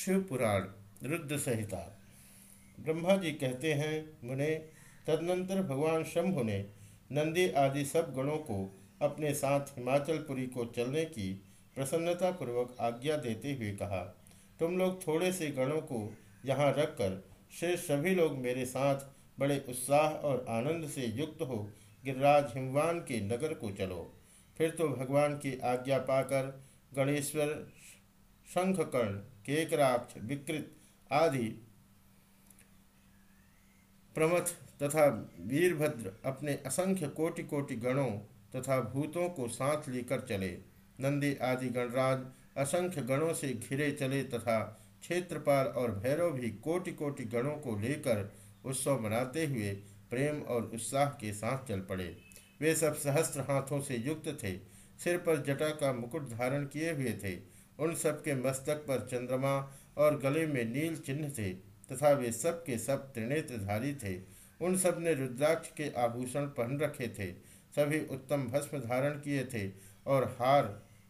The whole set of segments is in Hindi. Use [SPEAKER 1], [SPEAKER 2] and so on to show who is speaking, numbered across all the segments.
[SPEAKER 1] शिव पुराण रुद्र संहिता। ब्रह्मा जी कहते हैं, मुने, तदनंतर भगवान शंभु ने नंदी आदि सब गणों को अपने साथ हिमाचलपुरी को चलने की प्रसन्नता पूर्वक आज्ञा देते हुए कहा, तुम लोग थोड़े से गणों को यहाँ रखकर शेष सभी लोग मेरे साथ बड़े उत्साह और आनंद से युक्त हो गिरिराज हिमवान के नगर को चलो। फिर तो भगवान की आज्ञा पाकर गणेश्वर शंखकर्ण, केकराक्ष, विकृत आदि प्रमथ तथा वीरभद्र अपने असंख्य कोटि कोटि गणों तथा भूतों को साथ लेकर चले। नंदी आदि गणराज असंख्य गणों से घिरे चले तथा क्षेत्रपाल और भैरव भी कोटि कोटि गणों को लेकर उत्सव मनाते हुए प्रेम और उत्साह के साथ चल पड़े। वे सब सहस्त्र हाथों से युक्त थे। सिर पर जटा का मुकुट धारण किए हुए थे। उन सब के मस्तक पर चंद्रमा और गले में नील चिन्ह थे, तथा वे सब के सब त्रिनेत्रधारी थे। उन सबने रुद्राक्ष के आभूषण पहन रखे थे। सभी उत्तम भस्म धारण किए थे और हार,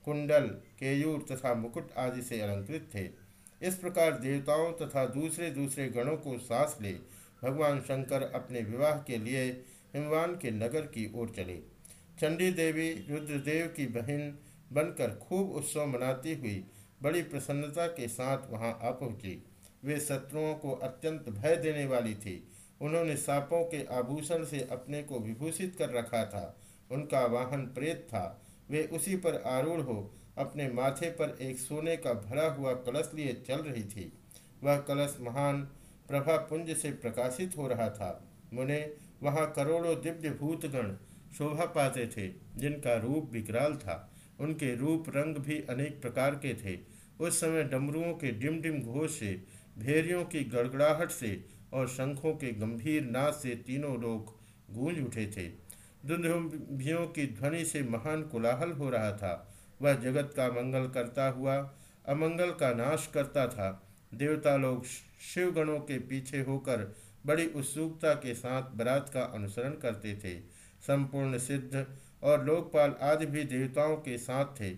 [SPEAKER 1] कुंडल, केयूर तथा मुकुट आदि से अलंकृत थे। इस प्रकार देवताओं तथा दूसरे दूसरे गणों को सांस ले, भगवान शंकर अपने विवाह के लिए हिमवान के नगर की ओर चले। चंडी देवी, रुद्रदेव की बहन बनकर खूब उत्सव मनाती हुई, बड़ी प्रसन्नता के साथ वहाँ आ पहुँची। वे शत्रुओं को अत्यंत भय देने वाली थी। उन्होंने सांपों के आभूषण से अपने को विभूषित कर रखा था। उनका वाहन प्रेत था। वे उसी पर आरूढ़ हो अपने माथे पर एक सोने का भरा हुआ कलश लिए चल रही थी। वह कलश महान प्रभा पुंज से प्रकाशित हो रहा था। मुने वहाँ करोड़ों दिव्य भूतगण शोभा पाते थे, जिनका रूप विकराल था। उनके रूप रंग भी अनेक प्रकार के थे। उस समय डमरुओं के डिम डिम घोष से, भेरियों की गड़गड़ाहट से और शंखों के गंभीर नाद से तीनों लोग गूंज उठे थे। दुंदुभियों की ध्वनि से महान कोलाहल हो रहा था। वह जगत का मंगल करता हुआ, अमंगल का नाश करता था। देवता लोग शिवगणों के पीछे होकर बड़ी उत्सुकता के साथ बरात का अनुसरण करते थे। संपूर्ण सिद्ध और लोकपाल आदि भी देवताओं के साथ थे।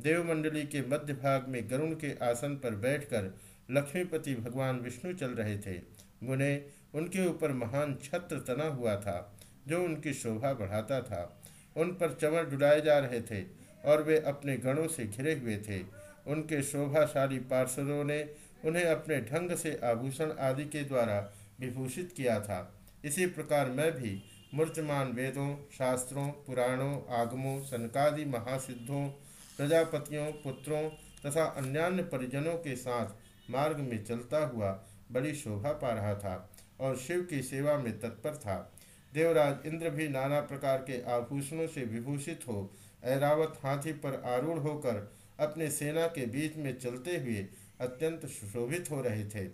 [SPEAKER 1] देवमंडली के मध्य भाग में गरुण के आसन पर बैठकर लक्ष्मीपति भगवान विष्णु चल रहे थे। मुने, उनके ऊपर महान छत्र तना हुआ था, जो उनकी शोभा बढ़ाता था। उन पर चमर डुलाए जा रहे थे और वे अपने गणों से घिरे हुए थे। उनके शोभाशाली पार्षदों ने उन्हें अपने ढंग से आभूषण आदि के द्वारा विभूषित किया था। इसी प्रकार मैं भी मूर्तमान वेदों, शास्त्रों, पुराणों, आगमों, सनकादि महासिद्धों, प्रजापतियों, पुत्रों तथा अन्यान्य परिजनों के साथ मार्ग में चलता हुआ बड़ी शोभा पा रहा था और शिव की सेवा में तत्पर था। देवराज इंद्र भी नाना प्रकार के आभूषणों से विभूषित हो, ऐरावत हाथी पर आरूढ़ होकर अपने सेना के बीच में चलते हुए अत्यंत सुशोभित हो रहे थे।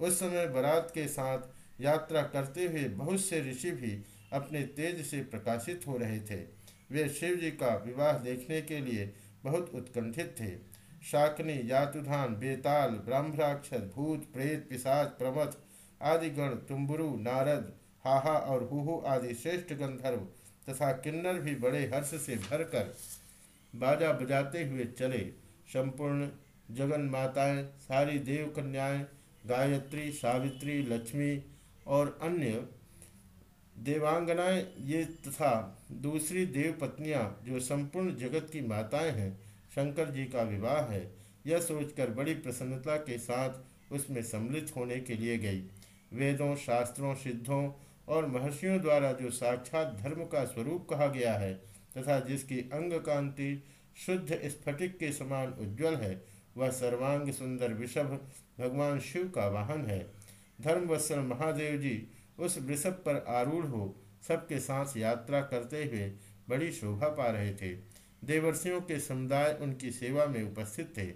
[SPEAKER 1] उस समय बरात के साथ यात्रा करते हुए बहुत से ऋषि भी अपने तेज से प्रकाशित हो रहे थे। वे शिव जी का विवाह देखने के लिए बहुत उत्कंठित थे। शाकनी, यातुधान, बेताल ब्रह्मराक्षस भूत, प्रेत, पिशाच, प्रमथ आदि गण तुम्बुरु, नारद, हाहा और हुहु आदि श्रेष्ठ गंधर्व तथा किन्नर भी बड़े हर्ष से भरकर बाजा बजाते हुए चले। संपूर्ण जगन माताएँ सारी देव कन्याएँ गायत्री, सावित्री, लक्ष्मी और अन्य देवांगनाएँ ये तथा दूसरी देव पत्नियाँ जो संपूर्ण जगत की माताएँ हैं, शंकर जी का विवाह है, यह सोचकर बड़ी प्रसन्नता के साथ उसमें सम्मिलित होने के लिए गई। वेदों, शास्त्रों, सिद्धों और महर्षियों द्वारा जो साक्षात धर्म का स्वरूप कहा गया है तथा जिसकी अंग कांति शुद्ध स्फटिक के समान उज्ज्वल है, वह सर्वांग सुंदर विषभ भगवान शिव का वाहन है। धर्मवत्सल महादेव जी उस वृषभ पर आरूढ़ हो सबके साथ यात्रा करते हुए बड़ी शोभा पा रहे थे। देवर्षियों के समुदाय उनकी सेवा में उपस्थित थे।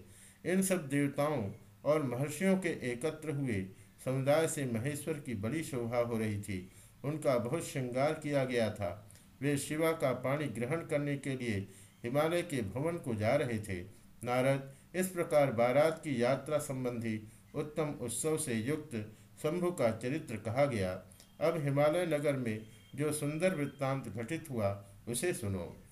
[SPEAKER 1] इन सब देवताओं और महर्षियों के एकत्र हुए समुदाय से महेश्वर की बड़ी शोभा हो रही थी। उनका बहुत श्रृंगार किया गया था। वे शिवा का पानी ग्रहण करने के लिए हिमालय के भवन को जा रहे थे। नारद, इस प्रकार बारात की यात्रा संबंधी उत्तम उत्सव से युक्त शंभु का चरित्र कहा गया। अब हिमालय नगर में जो सुंदर वृत्तांत घटित हुआ उसे सुनो।